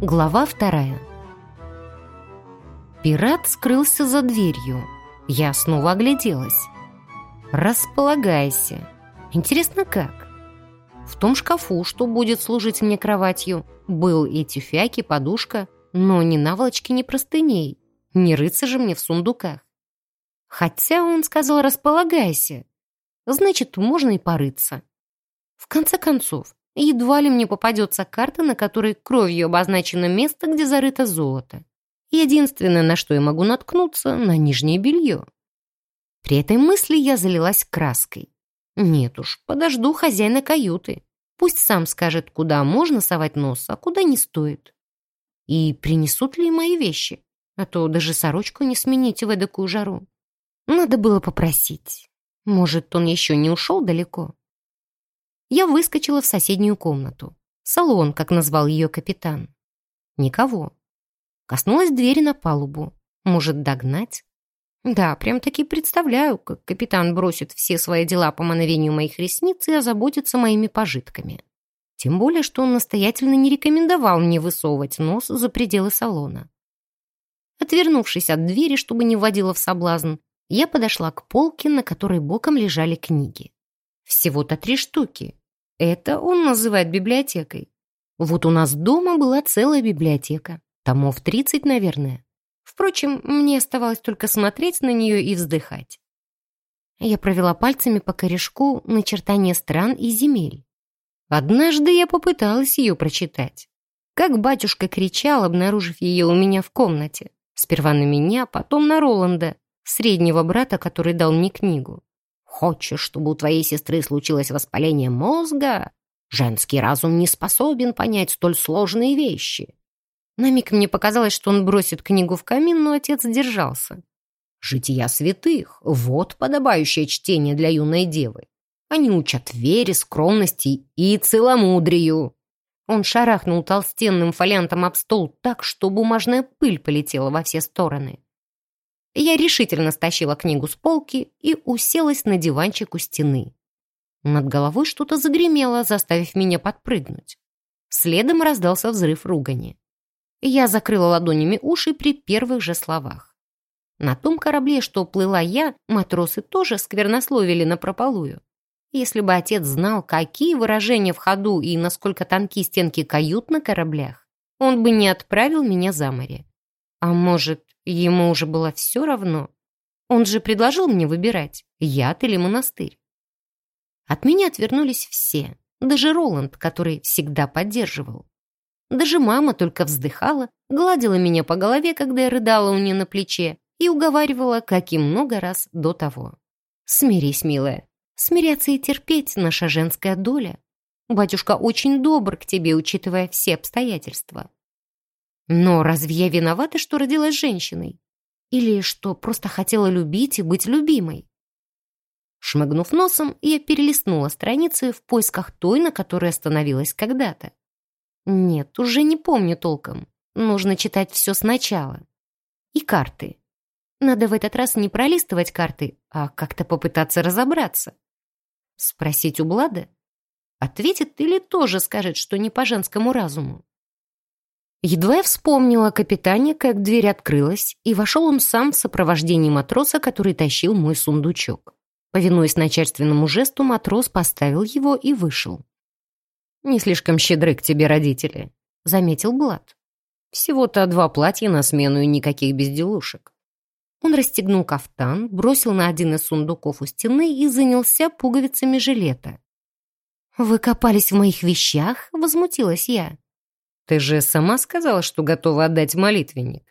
Глава вторая. Пират скрылся за дверью. Я снова огляделась. Располагайся. Интересно, как? В том шкафу, что будет служить мне кроватью, был и тюфяк, и подушка, но ни наволочки, ни простыней. Не рыться же мне в сундуках. Хотя он сказал «располагайся». Значит, можно и порыться. В конце концов, едва ли мне попадется карта, на которой кровью обозначено место, где зарыто золото. Единственное, на что я могу наткнуться, на нижнее белье. При этой мысли я залилась краской. Нет уж, подожду хозяина каюты. Пусть сам скажет, куда можно совать нос, а куда не стоит. И принесут ли мои вещи? А то даже сорочку не сменить в эдакую жару. Надо было попросить. Может, он еще не ушел далеко? Я выскочила в соседнюю комнату. Салон, как назвал ее капитан. Никого. Коснулась двери на палубу. Может, догнать? Да, прям-таки представляю, как капитан бросит все свои дела по мановению моих ресниц и озаботится моими пожитками. Тем более, что он настоятельно не рекомендовал мне высовывать нос за пределы салона. Отвернувшись от двери, чтобы не вводила в соблазн, я подошла к полке, на которой боком лежали книги. Всего-то три штуки. Это он называет библиотекой. Вот у нас дома была целая библиотека. Томов 30, наверное. Впрочем, мне оставалось только смотреть на нее и вздыхать. Я провела пальцами по корешку начертания стран и земель. Однажды я попыталась ее прочитать. Как батюшка кричал, обнаружив ее у меня в комнате. Сперва на меня, потом на Роланда, среднего брата, который дал мне книгу. «Хочешь, чтобы у твоей сестры случилось воспаление мозга? Женский разум не способен понять столь сложные вещи. На миг мне показалось, что он бросит книгу в камин, но отец держался. «Жития святых — вот подобающее чтение для юной девы. Они учат вере, скромности и целомудрию». Он шарахнул толстенным фолиантом об стол так, что бумажная пыль полетела во все стороны. Я решительно стащила книгу с полки и уселась на диванчик у стены. Над головой что-то загремело, заставив меня подпрыгнуть. Следом раздался взрыв ругани. Я закрыла ладонями уши при первых же словах. На том корабле, что плыла я, матросы тоже сквернословили напропалую. Если бы отец знал, какие выражения в ходу и насколько тонки стенки кают на кораблях, он бы не отправил меня за море. А может, ему уже было все равно? Он же предложил мне выбирать, яд или монастырь. От меня отвернулись все, даже Роланд, который всегда поддерживал. Даже мама только вздыхала, гладила меня по голове, когда я рыдала у нее на плече, и уговаривала, как и много раз до того. «Смирись, милая. Смиряться и терпеть — наша женская доля. Батюшка очень добр к тебе, учитывая все обстоятельства. Но разве я виновата, что родилась женщиной? Или что просто хотела любить и быть любимой?» Шмыгнув носом, я перелистнула страницы в поисках той, на которой остановилась когда-то. Нет, уже не помню толком. Нужно читать все сначала. И карты. Надо в этот раз не пролистывать карты, а как-то попытаться разобраться. Спросить у Блада? Ответит или тоже скажет, что не по женскому разуму? Едва я вспомнила о капитане, как дверь открылась, и вошел он сам в сопровождении матроса, который тащил мой сундучок. Повинуясь начальственному жесту, матрос поставил его и вышел. «Не слишком щедры к тебе родители», — заметил Блад. «Всего-то два платья на смену и никаких безделушек». Он расстегнул кафтан, бросил на один из сундуков у стены и занялся пуговицами жилета. «Вы копались в моих вещах?» — возмутилась я. «Ты же сама сказала, что готова отдать молитвенник».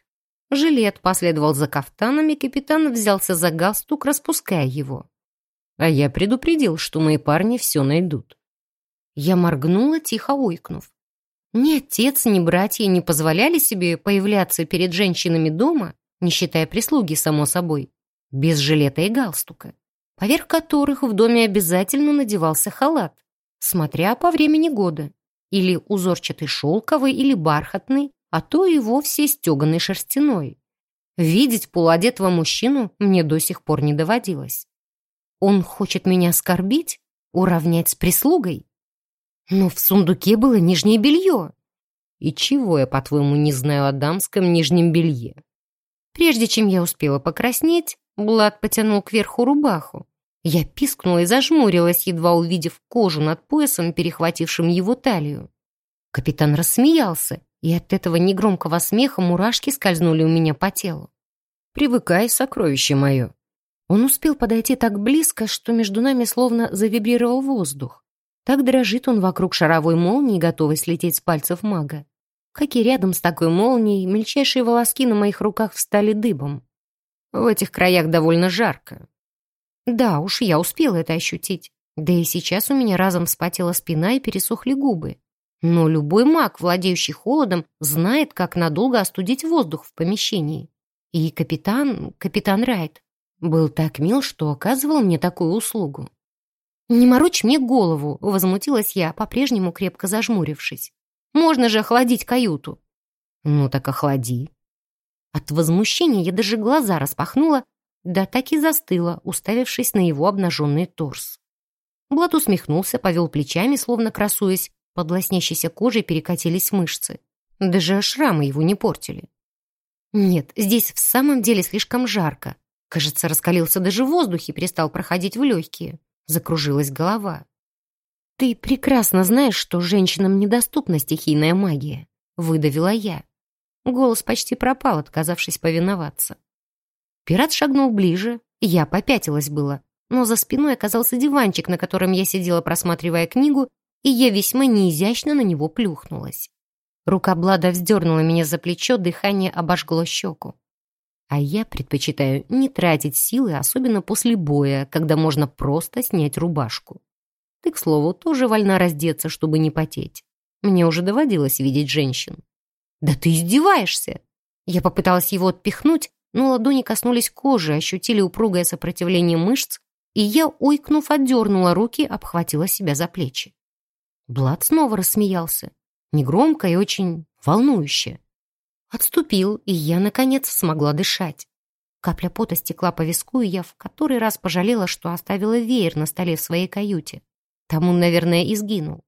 Жилет последовал за кафтаном, и капитан взялся за галстук, распуская его. А я предупредил, что мои парни все найдут. Я моргнула, тихо ойкнув. Ни отец, ни братья не позволяли себе появляться перед женщинами дома, не считая прислуги, само собой, без жилета и галстука, поверх которых в доме обязательно надевался халат, смотря по времени года, или узорчатый шелковый, или бархатный, а то и вовсе стеганый шерстяной. Видеть полуодетого мужчину мне до сих пор не доводилось. Он хочет меня оскорбить? Уравнять с прислугой? Но в сундуке было нижнее белье. И чего я, по-твоему, не знаю о дамском нижнем белье? Прежде чем я успела покраснеть, Блад потянул кверху рубаху. Я пискнула и зажмурилась, едва увидев кожу над поясом, перехватившим его талию. Капитан рассмеялся, и от этого негромкого смеха мурашки скользнули у меня по телу. «Привыкай, сокровище мое!» Он успел подойти так близко, что между нами словно завибрировал воздух. Так дрожит он вокруг шаровой молнии, готовый слететь с пальцев мага. Как и рядом с такой молнией, мельчайшие волоски на моих руках встали дыбом. В этих краях довольно жарко. Да уж, я успела это ощутить. Да и сейчас у меня разом вспотела спина и пересохли губы. Но любой маг, владеющий холодом, знает, как надолго остудить воздух в помещении. И капитан, капитан Райт, был так мил, что оказывал мне такую услугу. «Не морочь мне голову», — возмутилась я, по-прежнему крепко зажмурившись. «Можно же охладить каюту». «Ну так охлади». От возмущения я даже глаза распахнула, да так и застыла, уставившись на его обнаженный торс. Блат усмехнулся, повел плечами, словно красуясь, под лоснящейся кожей перекатились мышцы. Даже шрамы его не портили. Нет, здесь в самом деле слишком жарко. Кажется, раскалился даже в воздухе, перестал проходить в легкие. Закружилась голова. «Ты прекрасно знаешь, что женщинам недоступна стихийная магия», — выдавила я. Голос почти пропал, отказавшись повиноваться. Пират шагнул ближе, я попятилась было, но за спиной оказался диванчик, на котором я сидела, просматривая книгу, и я весьма неизящно на него плюхнулась. Рука Блада вздернула меня за плечо, дыхание обожгло щеку. А я предпочитаю не тратить силы, особенно после боя, когда можно просто снять рубашку. Ты, к слову, тоже вольна раздеться, чтобы не потеть. Мне уже доводилось видеть женщин. «Да ты издеваешься!» Я попыталась его отпихнуть, но ладони коснулись кожи, ощутили упругое сопротивление мышц, и я, ойкнув, отдернула руки, обхватила себя за плечи. Блад снова рассмеялся. Негромко и очень волнующе. Отступил, и я, наконец, смогла дышать. Капля пота стекла по виску, и я в который раз пожалела, что оставила веер на столе в своей каюте. Там он, наверное, и сгинул.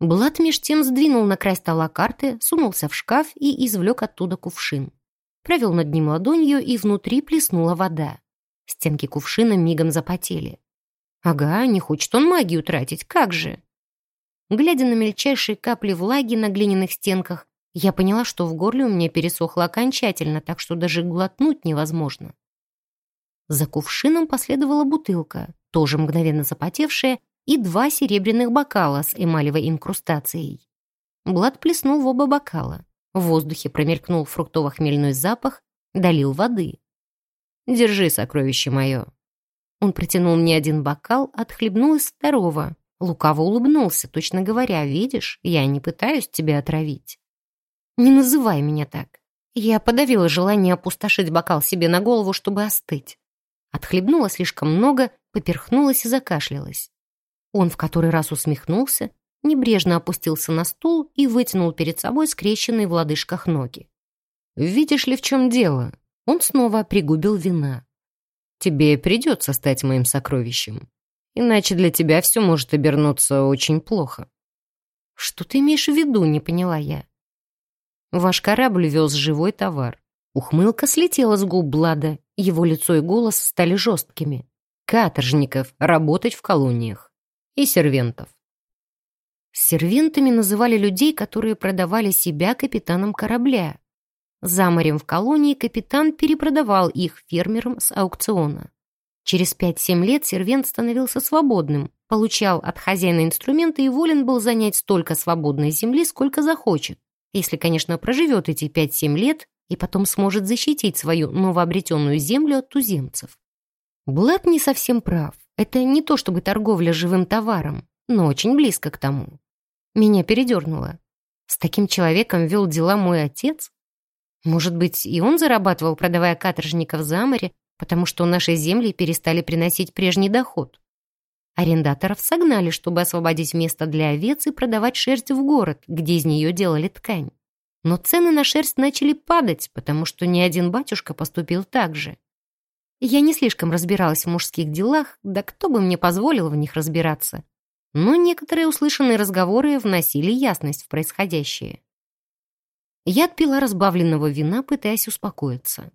Блад меж тем сдвинул на край стола карты, сунулся в шкаф и извлек оттуда кувшин. Провел над ним ладонью, и внутри плеснула вода. Стенки кувшина мигом запотели. Ага, не хочет он магию тратить, как же? Глядя на мельчайшие капли влаги на глиняных стенках, я поняла, что в горле у меня пересохло окончательно, так что даже глотнуть невозможно. За кувшином последовала бутылка, тоже мгновенно запотевшая, и два серебряных бокала с эмалевой инкрустацией. Блад плеснул в оба бокала. В воздухе промелькнул фруктово-хмельной запах, долил воды. «Держи, сокровище мое». Он протянул мне один бокал, отхлебнул из второго, Лукаво улыбнулся, точно говоря, видишь, я не пытаюсь тебя отравить. Не называй меня так. Я подавила желание опустошить бокал себе на голову, чтобы остыть. Отхлебнула слишком много, поперхнулась и закашлялась. Он в который раз усмехнулся, небрежно опустился на стул и вытянул перед собой скрещенные в лодыжках ноги. «Видишь ли, в чем дело?» Он снова пригубил вина. «Тебе придется стать моим сокровищем. Иначе для тебя все может обернуться очень плохо». «Что ты имеешь в виду?» — не поняла я. «Ваш корабль вез живой товар». Ухмылка слетела с губ Блада, его лицо и голос стали жесткими. «Каторжников работать в колониях. И сервентов». Сервентами называли людей, которые продавали себя капитанам корабля. За морем в колонии капитан перепродавал их фермерам с аукциона. Через 5-7 лет сервент становился свободным, получал от хозяина инструменты и волен был занять столько свободной земли, сколько захочет, если, конечно, проживет эти 5-7 лет и потом сможет защитить свою новообретенную землю от туземцев. Блэк не совсем прав. Это не то чтобы торговля живым товаром, но очень близко к тому. Меня передернуло. С таким человеком вел дела мой отец? Может быть, и он зарабатывал, продавая каторжников за море, потому что наши земли перестали приносить прежний доход. Арендаторов согнали, чтобы освободить место для овец и продавать шерсть в город, где из нее делали ткань. Но цены на шерсть начали падать, потому что ни один батюшка поступил так же. Я не слишком разбиралась в мужских делах, да кто бы мне позволил в них разбираться. Но некоторые услышанные разговоры вносили ясность в происходящее. Я отпила разбавленного вина, пытаясь успокоиться.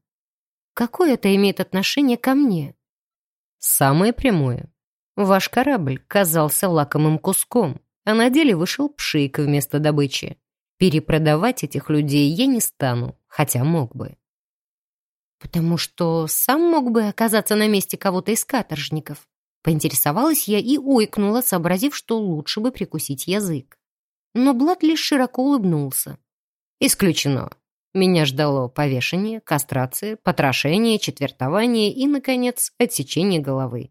Какое это имеет отношение ко мне? Самое прямое. Ваш корабль казался лакомым куском, а на деле вышел пшик вместо добычи. Перепродавать этих людей я не стану, хотя мог бы. Потому что сам мог бы оказаться на месте кого-то из каторжников. Поинтересовалась я и ойкнула, сообразив, что лучше бы прикусить язык. Но Блад лишь широко улыбнулся. «Исключено. Меня ждало повешение, кастрация, потрошение, четвертование и, наконец, отсечение головы.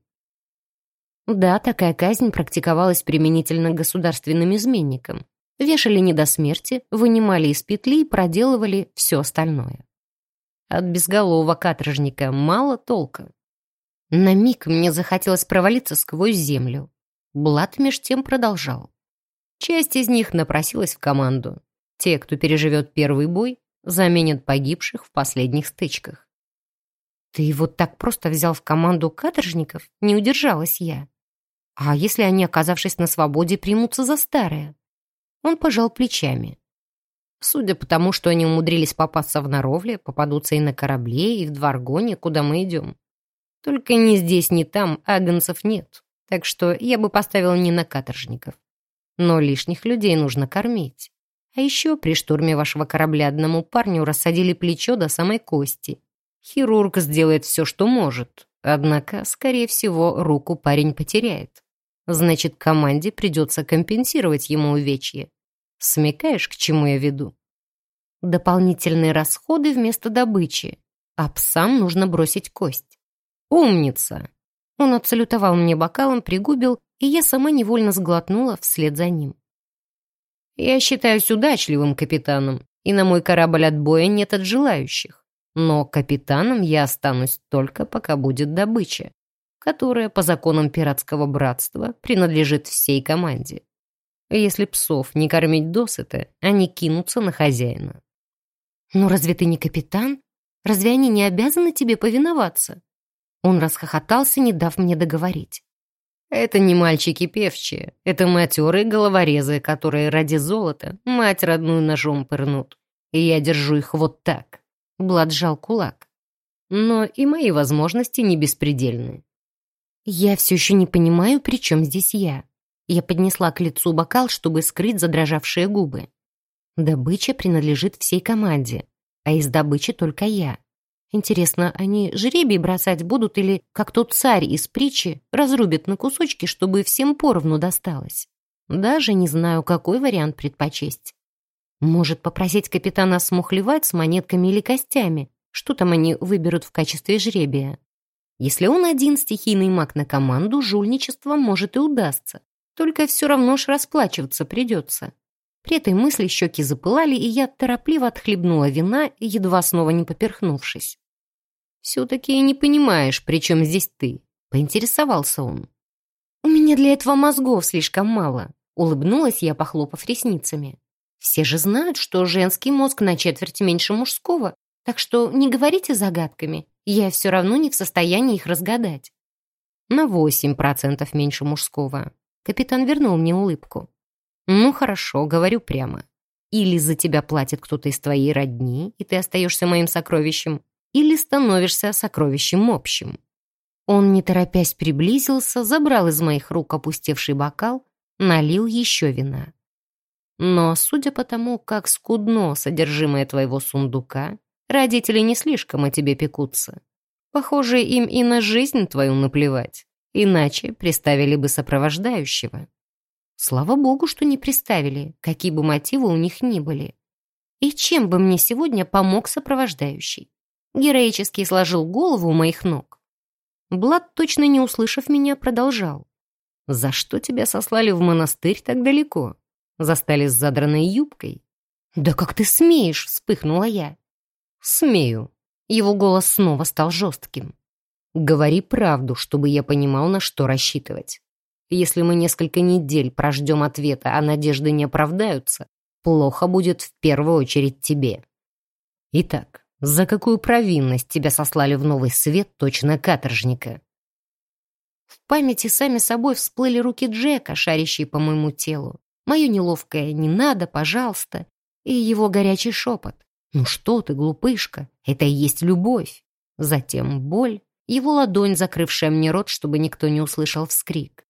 Да, такая казнь практиковалась применительно к государственным изменникам. Вешали не до смерти, вынимали из петли и проделывали все остальное. От безголового каторжника мало толка. На миг мне захотелось провалиться сквозь землю. Блад меж тем продолжал. Часть из них напросилась в команду. Те, кто переживет первый бой, заменят погибших в последних стычках. «Ты вот так просто взял в команду каторжников?» Не удержалась я. «А если они, оказавшись на свободе, примутся за старое?» Он пожал плечами. Судя по тому, что они умудрились попасться в Наровле, попадутся и на корабле, и в Дваргоне, куда мы идем. Только ни здесь, ни там агнцев нет, так что я бы поставил не на каторжников. Но лишних людей нужно кормить. А еще при штурме вашего корабля одному парню рассадили плечо до самой кости. Хирург сделает все, что может, однако, скорее всего, руку парень потеряет. Значит, команде придется компенсировать ему увечье. Смекаешь, к чему я веду? Дополнительные расходы вместо добычи, а псам нужно бросить кость. Умница! Он отсалютовал мне бокалом, пригубил, и я сама невольно сглотнула вслед за ним. Я считаюсь удачливым капитаном, и на мой корабль отбоя нет от желающих. Но капитаном я останусь только пока будет добыча, которая по законам пиратского братства принадлежит всей команде. Если псов не кормить досыта, они кинутся на хозяина. «Ну разве ты не капитан? Разве они не обязаны тебе повиноваться?» Он расхохотался, не дав мне договорить. Это не мальчики певчие, это матерые головорезы, которые ради золота мать родную ножом пырнут. И я держу их вот так. Блад сжал кулак. Но и мои возможности не беспредельны. Я все еще не понимаю, при чем здесь я. Я поднесла к лицу бокал, чтобы скрыть задрожавшие губы. Добыча принадлежит всей команде, а из добычи только я. Интересно, они жребий бросать будут или, как тот царь из притчи, разрубят на кусочки, чтобы всем поровну досталось? Даже не знаю, какой вариант предпочесть. Может, попросить капитана смухлевать с монетками или костями? Что там они выберут в качестве жребия? Если он один стихийный маг на команду, жульничество может и удастся. Только все равно ж расплачиваться придется. При этой мысли щеки запылали, и я торопливо отхлебнула вина, едва снова не поперхнувшись. «Все-таки не понимаешь, при чем здесь ты?» — поинтересовался он. «У меня для этого мозгов слишком мало», — улыбнулась я, похлопав ресницами. «Все же знают, что женский мозг на четверть меньше мужского, так что не говорите загадками, я все равно не в состоянии их разгадать». «На восемь процентов меньше мужского». Капитан вернул мне улыбку. «Ну хорошо, говорю прямо. Или за тебя платит кто-то из твоей родни, и ты остаешься моим сокровищем, или становишься сокровищем общим. Он, не торопясь, приблизился, забрал из моих рук опустевший бокал, налил еще вина. Но, судя по тому, как скудно содержимое твоего сундука, родители не слишком о тебе пекутся. Похоже, им и на жизнь твою наплевать, иначе приставили бы сопровождающего. Слава богу, что не приставили, какие бы мотивы у них ни были. И чем бы мне сегодня помог сопровождающий? Героически сложил голову у моих ног. Блад, точно не услышав меня, продолжал. «За что тебя сослали в монастырь так далеко? Застали с задранной юбкой?» «Да как ты смеешь?» — вспыхнула я. «Смею». Его голос снова стал жестким. «Говори правду, чтобы я понимал, на что рассчитывать. Если мы несколько недель прождем ответа, а надежды не оправдаются, плохо будет в первую очередь тебе. Итак, за какую провинность тебя сослали в новый свет точно каторжника?» В памяти сами собой всплыли руки Джека, шарящие по моему телу. Мое неловкое «не надо, пожалуйста». И его горячий шепот. «Ну что ты, глупышка, это и есть любовь!» Затем боль, его ладонь, закрывшая мне рот, чтобы никто не услышал вскрик.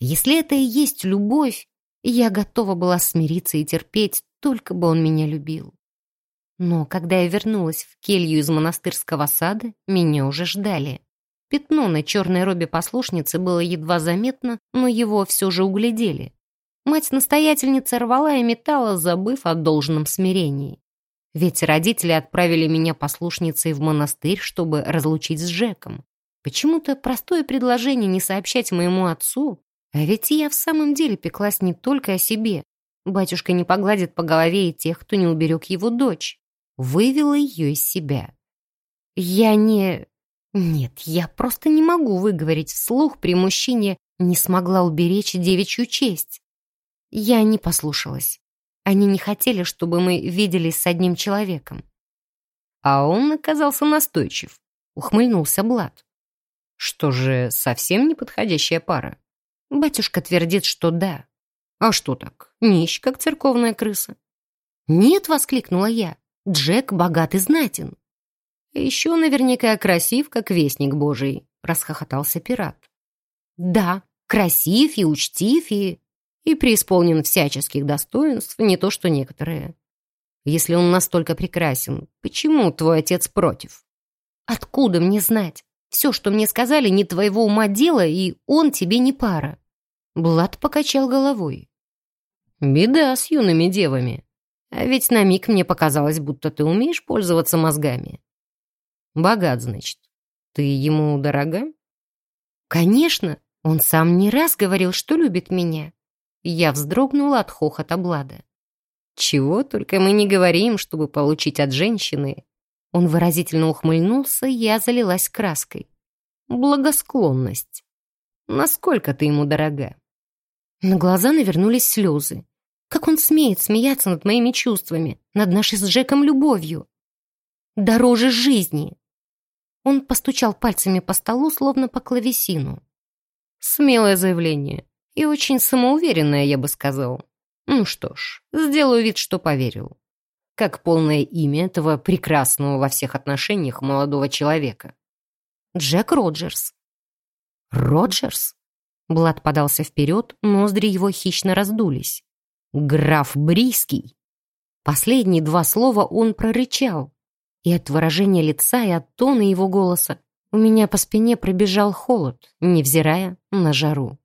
Если это и есть любовь, я готова была смириться и терпеть, только бы он меня любил. Но когда я вернулась в келью из монастырского сада, меня уже ждали. Пятно на черной робе послушницы было едва заметно, но его все же углядели. Мать-настоятельница рвала и металла, забыв о должном смирении. Ведь родители отправили меня послушницей в монастырь, чтобы разлучить с Джеком. Почему-то простое предложение не сообщать моему отцу, а ведь я в самом деле пеклась не только о себе. Батюшка не погладит по голове и тех, кто не уберег его дочь. Вывела ее из себя. Я не... Нет, я просто не могу выговорить вслух при мужчине «не смогла уберечь девичью честь». Я не послушалась. Они не хотели, чтобы мы виделись с одним человеком. А он оказался настойчив. Ухмыльнулся Блад. Что же, совсем неподходящая пара? Батюшка твердит, что да. А что так? Нищ, как церковная крыса. «Нет!» — воскликнула я. «Джек богат и знатен». «Еще наверняка красив, как вестник божий», — расхохотался пират. «Да, красив и учтив, и и преисполнен всяческих достоинств, не то что некоторые. Если он настолько прекрасен, почему твой отец против? Откуда мне знать? Все, что мне сказали, не твоего ума дело, и он тебе не пара. Блад покачал головой. Беда с юными девами. А ведь на миг мне показалось, будто ты умеешь пользоваться мозгами. Богат, значит. Ты ему дорога? Конечно, он сам не раз говорил, что любит меня. Я вздрогнула от хохота Блада. «Чего только мы не говорим, чтобы получить от женщины». Он выразительно ухмыльнулся, я залилась краской. «Благосклонность. Насколько ты ему дорога?» На глаза навернулись слезы. Как он смеет смеяться над моими чувствами, над нашей с Джеком любовью? Дороже жизни. Он постучал пальцами по столу, словно по клавесину. Смелое заявление. И очень самоуверенная, я бы сказал. Ну что ж, сделаю вид, что поверил. Как полное имя этого прекрасного во всех отношениях молодого человека? Джек Роджерс. Роджерс? Блад подался вперед, ноздри его хищно раздулись. Граф Бриский. Последние два слова он прорычал. И от выражения лица, и от тона его голоса у меня по спине пробежал холод, невзирая на жару.